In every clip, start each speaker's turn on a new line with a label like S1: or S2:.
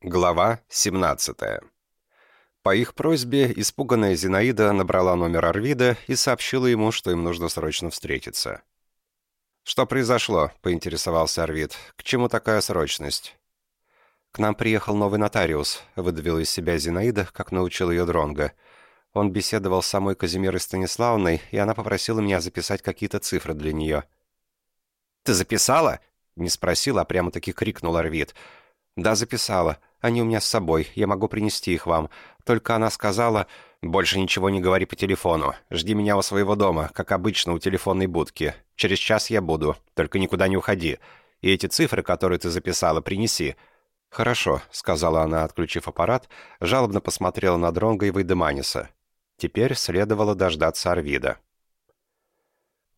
S1: Глава 17. По их просьбе испуганная Зинаида набрала номер Арвида и сообщила ему, что им нужно срочно встретиться. «Что произошло?» — поинтересовался Арвид. «К чему такая срочность?» «К нам приехал новый нотариус», — выдавила из себя Зинаида, как научил ее Дронга. Он беседовал с самой Казимирой Станиславной, и она попросила меня записать какие-то цифры для нее.
S2: «Ты записала?»
S1: — не спросила, а прямо-таки крикнул Арвид. «Да, записала. Они у меня с собой, я могу принести их вам. Только она сказала, больше ничего не говори по телефону. Жди меня у своего дома, как обычно, у телефонной будки. Через час я буду, только никуда не уходи. И эти цифры, которые ты записала, принеси». «Хорошо», — сказала она, отключив аппарат, жалобно посмотрела на Дронга и Вейдеманиса. Теперь следовало дождаться Арвида.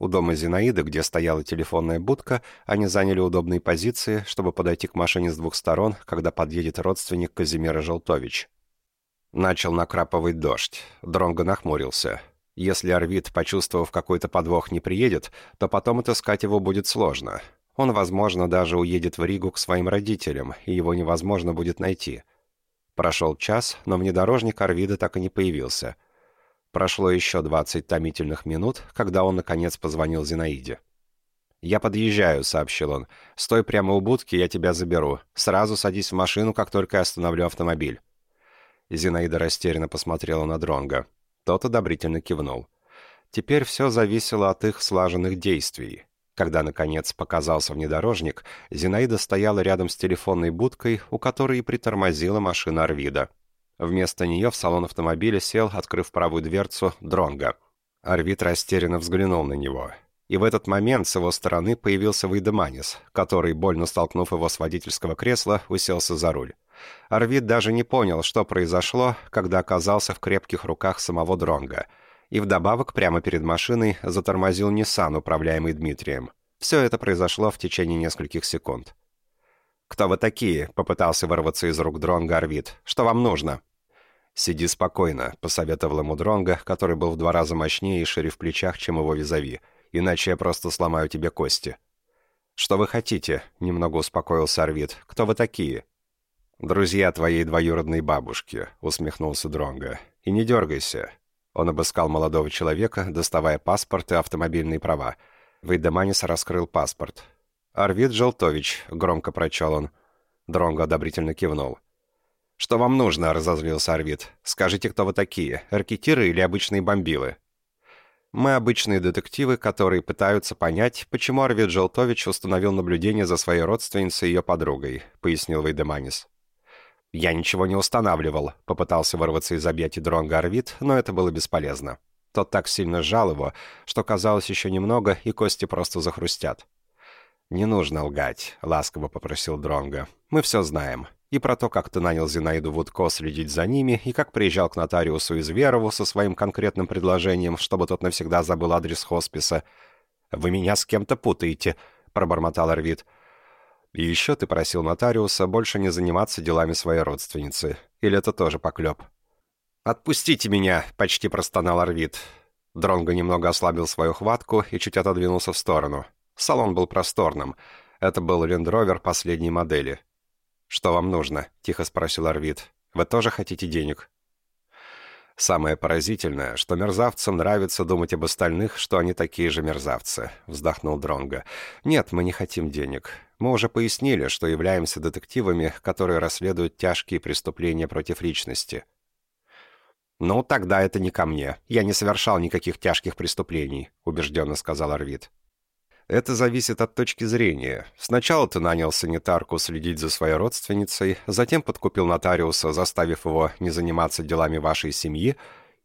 S1: У дома Зинаиды, где стояла телефонная будка, они заняли удобные позиции, чтобы подойти к машине с двух сторон, когда подъедет родственник Казимира Желтович. Начал накрапывать дождь. Дронго нахмурился. Если Арвид, почувствовав какой-то подвох, не приедет, то потом отыскать его будет сложно. Он, возможно, даже уедет в Ригу к своим родителям, и его невозможно будет найти. Прошел час, но внедорожник Арвида так и не появился — Прошло еще 20 томительных минут, когда он, наконец, позвонил Зинаиде. «Я подъезжаю», — сообщил он. «Стой прямо у будки, я тебя заберу. Сразу садись в машину, как только я остановлю автомобиль». Зинаида растерянно посмотрела на Дронга. Тот одобрительно кивнул. Теперь все зависело от их слаженных действий. Когда, наконец, показался внедорожник, Зинаида стояла рядом с телефонной будкой, у которой и притормозила машина Арвида. Вместо нее в салон автомобиля сел, открыв правую дверцу, Дронга. Арвид растерянно взглянул на него. И в этот момент с его стороны появился Вейдеманис, который, больно столкнув его с водительского кресла, уселся за руль. Арвид даже не понял, что произошло, когда оказался в крепких руках самого Дронга. И вдобавок, прямо перед машиной, затормозил Ниссан, управляемый Дмитрием. Все это произошло в течение нескольких секунд. «Кто вы такие?» — попытался вырваться из рук Дронга Арвид. «Что вам нужно?» «Сиди спокойно», — посоветовал ему Дронга, который был в два раза мощнее и шире в плечах, чем его визави. «Иначе я просто сломаю тебе кости». «Что вы хотите?» — немного успокоился Арвид. «Кто вы такие?» «Друзья твоей двоюродной бабушки», — усмехнулся Дронга. «И не дергайся». Он обыскал молодого человека, доставая паспорт и автомобильные права. Вейдеманис раскрыл паспорт. «Арвид Желтович», — громко прочел он. Дронго одобрительно кивнул. «Что вам нужно?» — разозлился Арвид. «Скажите, кто вы такие? Ракетиры или обычные бомбилы?» «Мы обычные детективы, которые пытаются понять, почему Арвид Желтович установил наблюдение за своей родственницей и ее подругой», — пояснил Вейдеманис. «Я ничего не устанавливал», — попытался вырваться из объятий Дронга Арвид, но это было бесполезно. Тот так сильно сжал его, что казалось еще немного, и кости просто захрустят. «Не нужно лгать», — ласково попросил Дронга. «Мы все знаем и про то, как ты нанял Зинаиду Вудко следить за ними, и как приезжал к нотариусу из Верову со своим конкретным предложением, чтобы тот навсегда забыл адрес хосписа. «Вы меня с кем-то путаете», — пробормотал Арвид. «И еще ты просил нотариуса больше не заниматься делами своей родственницы. Или это тоже поклеп?» «Отпустите меня!» — почти простонал Арвид. Дронго немного ослабил свою хватку и чуть отодвинулся в сторону. Салон был просторным. Это был лендровер последней модели. «Что вам нужно?» — тихо спросил Арвид. «Вы тоже хотите денег?» «Самое поразительное, что мерзавцам нравится думать об остальных, что они такие же мерзавцы», — вздохнул Дронга. «Нет, мы не хотим денег. Мы уже пояснили, что являемся детективами, которые расследуют тяжкие преступления против личности». «Ну, тогда это не ко мне. Я не совершал никаких тяжких преступлений», — убежденно сказал Арвид. Это зависит от точки зрения. Сначала ты нанял санитарку следить за своей родственницей, затем подкупил нотариуса, заставив его не заниматься делами вашей семьи,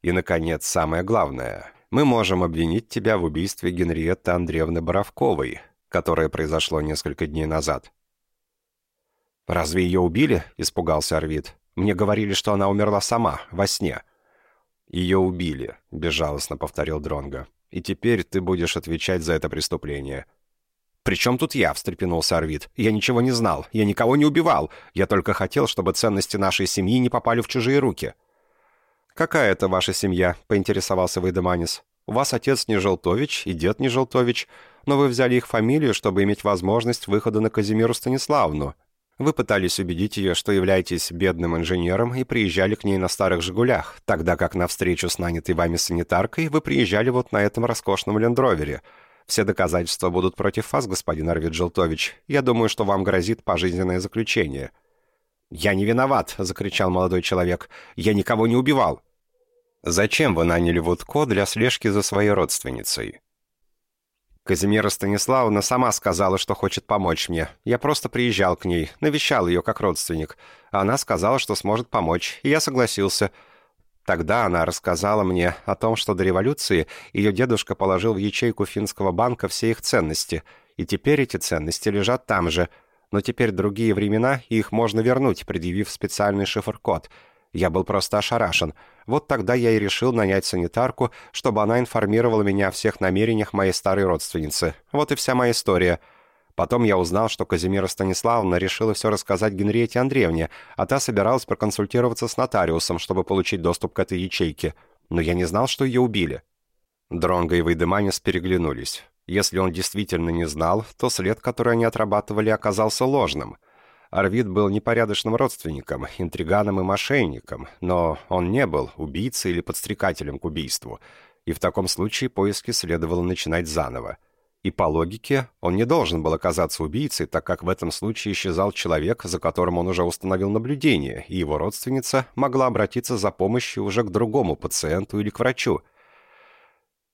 S1: и, наконец, самое главное, мы можем обвинить тебя в убийстве Генриетты Андреевны Боровковой, которое произошло несколько дней назад. «Разве ее убили?» — испугался Арвид. «Мне говорили, что она умерла сама, во сне». «Ее убили», — безжалостно повторил Дронго и теперь ты будешь отвечать за это преступление». «При чем тут я?» — встрепенулся Арвид. «Я ничего не знал. Я никого не убивал. Я только хотел, чтобы ценности нашей семьи не попали в чужие руки». «Какая это ваша семья?» — поинтересовался Вейдеманис. «У вас отец не Желтович и дед не Желтович, но вы взяли их фамилию, чтобы иметь возможность выхода на Казимиру Станиславну. Вы пытались убедить ее, что являетесь бедным инженером и приезжали к ней на старых «Жигулях», тогда как на встречу с нанятой вами санитаркой вы приезжали вот на этом роскошном лендровере. Все доказательства будут против вас, господин Арвид Желтович. Я думаю, что вам грозит пожизненное заключение».
S2: «Я не виноват!» — закричал молодой человек. «Я никого не убивал!»
S1: «Зачем вы наняли Вудко для слежки за своей родственницей?» Казимира Станиславовна сама сказала, что хочет помочь мне. Я просто приезжал к ней, навещал ее как родственник. Она сказала, что сможет помочь, и я согласился. Тогда она рассказала мне о том, что до революции ее дедушка положил в ячейку финского банка все их ценности, и теперь эти ценности лежат там же. Но теперь другие времена, и их можно вернуть, предъявив специальный шифр-код — я был просто ошарашен. Вот тогда я и решил нанять санитарку, чтобы она информировала меня о всех намерениях моей старой родственницы. Вот и вся моя история. Потом я узнал, что Казимира Станиславовна решила все рассказать Генриете Андреевне, а та собиралась проконсультироваться с нотариусом, чтобы получить доступ к этой ячейке. Но я не знал, что ее убили. Дронго и Вейдеманис переглянулись. Если он действительно не знал, то след, который они отрабатывали, оказался ложным. Арвид был непорядочным родственником, интриганом и мошенником, но он не был убийцей или подстрекателем к убийству, и в таком случае поиски следовало начинать заново. И по логике, он не должен был оказаться убийцей, так как в этом случае исчезал человек, за которым он уже установил наблюдение, и его родственница могла обратиться за помощью уже к другому пациенту или к врачу.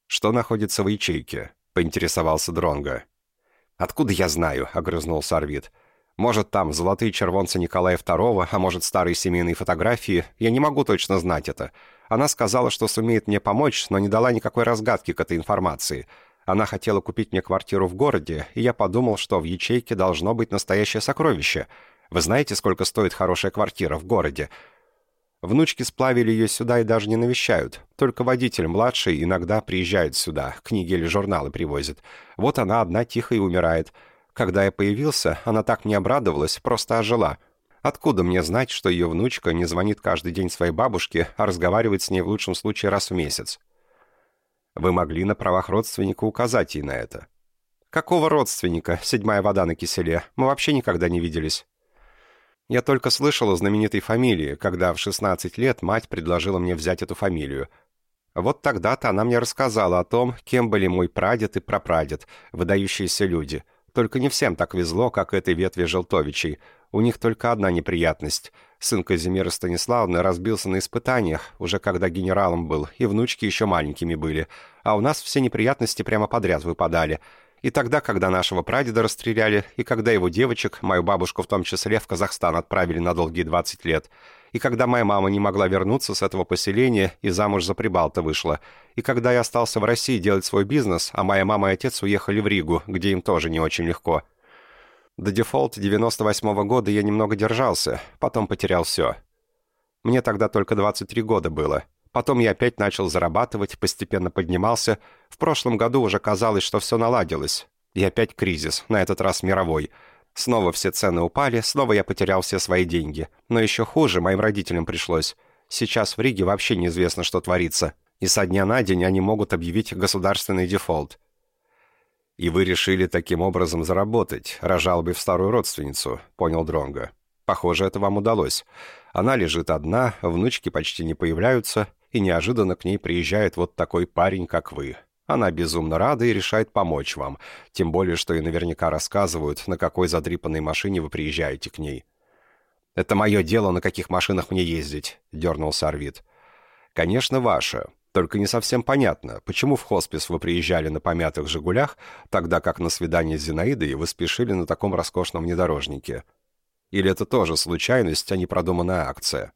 S1: «Что находится в ячейке?» — поинтересовался Дронга. «Откуда я знаю?» — огрызнулся Арвид. Может, там золотые червонцы Николая II, а может, старые семейные фотографии. Я не могу точно знать это. Она сказала, что сумеет мне помочь, но не дала никакой разгадки к этой информации. Она хотела купить мне квартиру в городе, и я подумал, что в ячейке должно быть настоящее сокровище. Вы знаете, сколько стоит хорошая квартира в городе? Внучки сплавили ее сюда и даже не навещают. Только водитель младший иногда приезжает сюда, книги или журналы привозит. Вот она одна тихо и умирает. Когда я появился, она так мне обрадовалась, просто ожила. Откуда мне знать, что ее внучка не звонит каждый день своей бабушке, а разговаривает с ней в лучшем случае раз в месяц? Вы могли на правах родственника указать ей на это. Какого родственника? Седьмая вода на киселе. Мы вообще никогда не виделись. Я только слышал о знаменитой фамилии, когда в 16 лет мать предложила мне взять эту фамилию. Вот тогда-то она мне рассказала о том, кем были мой прадед и прапрадед, выдающиеся люди — только не всем так везло, как этой ветви Желтовичей. У них только одна неприятность. Сын Казимира Станиславовны разбился на испытаниях, уже когда генералом был, и внучки еще маленькими были. А у нас все неприятности прямо подряд выпадали. И тогда, когда нашего прадеда расстреляли, и когда его девочек, мою бабушку в том числе, в Казахстан отправили на долгие 20 лет – и когда моя мама не могла вернуться с этого поселения и замуж за Прибалта вышла, и когда я остался в России делать свой бизнес, а моя мама и отец уехали в Ригу, где им тоже не очень легко. До дефолта 98 -го года я немного держался, потом потерял все. Мне тогда только 23 года было. Потом я опять начал зарабатывать, постепенно поднимался. В прошлом году уже казалось, что все наладилось. И опять кризис, на этот раз мировой – Снова все цены упали, снова я потерял все свои деньги. Но еще хуже моим родителям пришлось. Сейчас в Риге вообще неизвестно, что творится. И со дня на день они могут объявить государственный дефолт. «И вы решили таким образом заработать, рожал бы в старую родственницу», — понял Дронго. «Похоже, это вам удалось. Она лежит одна, внучки почти не появляются, и неожиданно к ней приезжает вот такой парень, как вы. Она безумно рада и решает помочь вам, тем более, что и наверняка рассказывают, на какой задрипанной машине вы приезжаете к ней. «Это мое дело, на каких машинах мне ездить», — дернулся Арвид. «Конечно, ваше. Только не совсем понятно, почему в хоспис вы приезжали на помятых «Жигулях», тогда как на свидание с Зинаидой вы спешили на таком роскошном внедорожнике? Или это тоже случайность, а не продуманная акция?»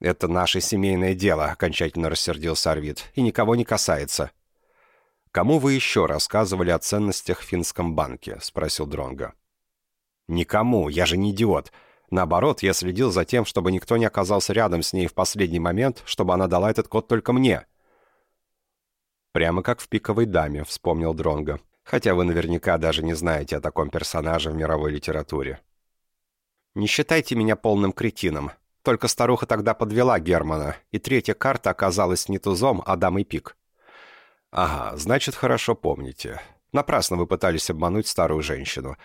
S1: «Это наше семейное дело», — окончательно рассердился Арвид, — «и никого не касается». «Кому вы еще рассказывали о ценностях в финском банке?» — спросил Дронга. «Никому, я же не идиот. Наоборот, я следил за тем, чтобы никто не оказался рядом с ней в последний момент, чтобы она дала этот код только мне». «Прямо как в «Пиковой даме», — вспомнил Дронга. «Хотя вы наверняка даже не знаете о таком персонаже в мировой литературе». «Не считайте меня полным кретином. Только старуха тогда подвела Германа, и третья карта оказалась не тузом, а дамой пик. «Ага, значит, хорошо помните. Напрасно вы пытались обмануть старую женщину.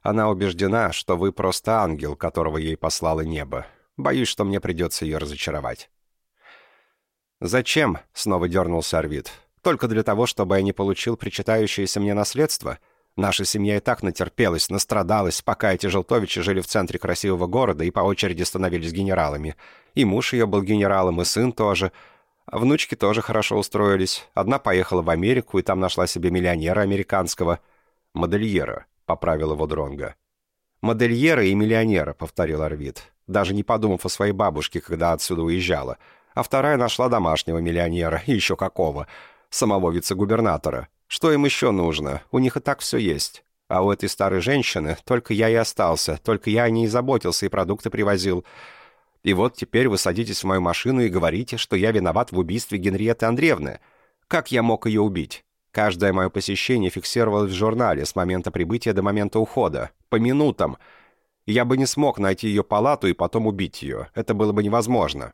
S1: Она убеждена, что вы просто ангел, которого ей послало небо. Боюсь, что мне придется ее разочаровать». «Зачем?» — снова дернулся Арвид. «Только для того, чтобы я не получил причитающееся мне наследство? Наша семья и так натерпелась, настрадалась, пока эти желтовичи жили в центре красивого города и по очереди становились генералами. И муж ее был генералом, и сын тоже. А внучки тоже хорошо устроились. Одна поехала в Америку, и там нашла себе миллионера американского. Модельера, поправил его Дронга. «Модельера и миллионера», — повторил Арвид, даже не подумав о своей бабушке, когда отсюда уезжала. А вторая нашла домашнего миллионера, и еще какого, самого вице-губернатора. Что им еще нужно? У них и так все есть. А у этой старой женщины только я и остался, только я о ней заботился и продукты привозил. И вот теперь вы садитесь в мою машину и говорите, что я виноват в убийстве Генриетты Андреевны. Как я мог ее убить? Каждое мое посещение фиксировалось в журнале с момента прибытия до момента ухода. По минутам. Я бы не смог найти ее палату и потом убить ее. Это было бы невозможно.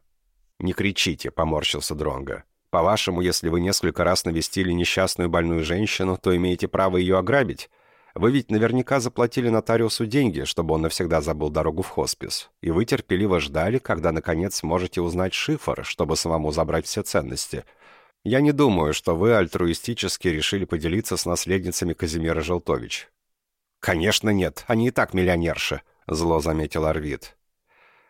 S1: «Не кричите», — поморщился Дронго. По-вашему, если вы несколько раз навестили несчастную больную женщину, то имеете право ее ограбить? Вы ведь наверняка заплатили нотариусу деньги, чтобы он навсегда забыл дорогу в хоспис. И вы терпеливо ждали, когда, наконец, сможете узнать шифр, чтобы самому забрать все ценности. Я не думаю, что вы альтруистически решили поделиться с наследницами Казимира Желтович. «Конечно нет, они и так миллионерши», — зло заметил Арвид.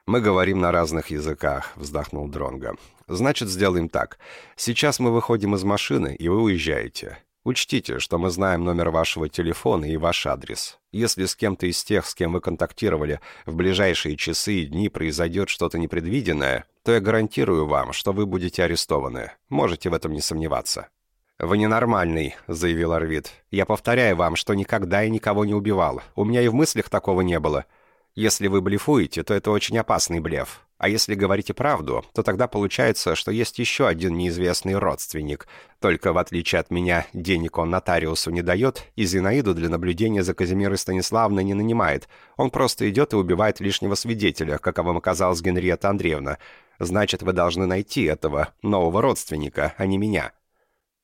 S1: «Мы говорим на разных языках», — вздохнул Дронго. «Значит, сделаем так. Сейчас мы выходим из машины, и вы уезжаете. Учтите, что мы знаем номер вашего телефона и ваш адрес. Если с кем-то из тех, с кем вы контактировали, в ближайшие часы и дни произойдет что-то непредвиденное, то я гарантирую вам, что вы будете арестованы. Можете в этом не сомневаться». «Вы ненормальный», — заявил Арвид. «Я повторяю вам, что никогда и никого не убивал. У меня и в мыслях такого не было. Если вы блефуете, то это очень опасный блеф. А если говорите правду, то тогда получается, что есть еще один неизвестный родственник. Только в отличие от меня, денег он нотариусу не дает, и Зинаиду для наблюдения за Казимирой Станиславной не нанимает. Он просто идет и убивает лишнего свидетеля, каковым оказалась Генриетта Андреевна. Значит, вы должны найти этого нового родственника, а не меня».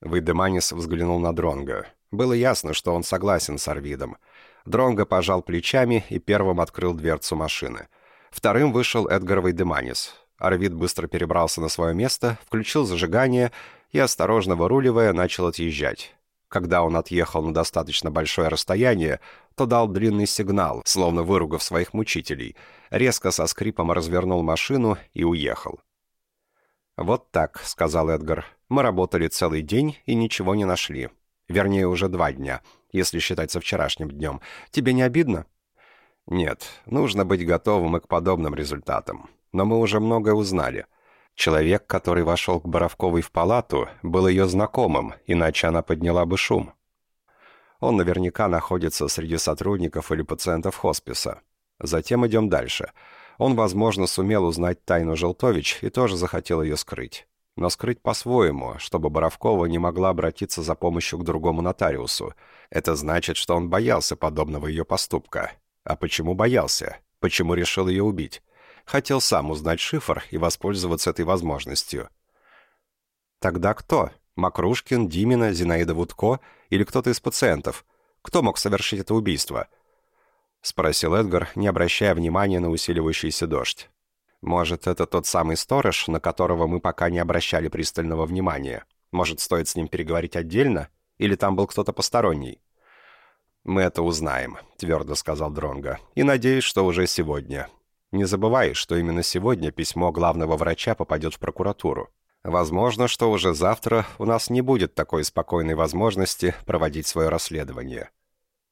S1: Вейдеманис взглянул на Дронга. Было ясно, что он согласен с Арвидом. Дронго пожал плечами и первым открыл дверцу машины. Вторым вышел Эдгар Вейдеманис. Арвид быстро перебрался на свое место, включил зажигание и, осторожно выруливая, начал отъезжать. Когда он отъехал на достаточно большое расстояние, то дал длинный сигнал, словно выругав своих мучителей, резко со скрипом развернул машину и уехал. «Вот так», — сказал Эдгар. «Мы работали целый день и ничего не нашли. Вернее, уже два дня если считать со вчерашним днем. Тебе не обидно?» «Нет, нужно быть готовым и к подобным результатам. Но мы уже многое узнали. Человек, который вошел к Боровковой в палату, был ее знакомым, иначе она подняла бы шум. Он наверняка находится среди сотрудников или пациентов хосписа. Затем идем дальше. Он, возможно, сумел узнать тайну Желтович и тоже захотел ее скрыть но скрыть по-своему, чтобы Боровкова не могла обратиться за помощью к другому нотариусу. Это значит, что он боялся подобного ее поступка. А почему боялся? Почему решил ее убить? Хотел сам узнать шифр и воспользоваться этой возможностью. Тогда кто? Макрушкин, Димина, Зинаида Вудко или кто-то из пациентов? Кто мог совершить это убийство? Спросил Эдгар, не обращая внимания на усиливающийся дождь. Может, это тот самый сторож, на которого мы пока не обращали пристального внимания? Может, стоит с ним переговорить отдельно? Или там был кто-то посторонний? «Мы это узнаем», — твердо сказал Дронга. «И надеюсь, что уже сегодня. Не забывай, что именно сегодня письмо главного врача попадет в прокуратуру. Возможно, что уже завтра у нас не будет такой спокойной возможности проводить свое расследование».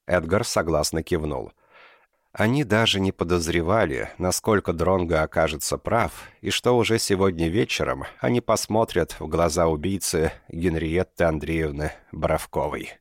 S1: Эдгар согласно кивнул. Они даже не подозревали, насколько Дронго окажется прав, и что уже сегодня вечером они посмотрят в глаза убийцы Генриетты Андреевны Боровковой.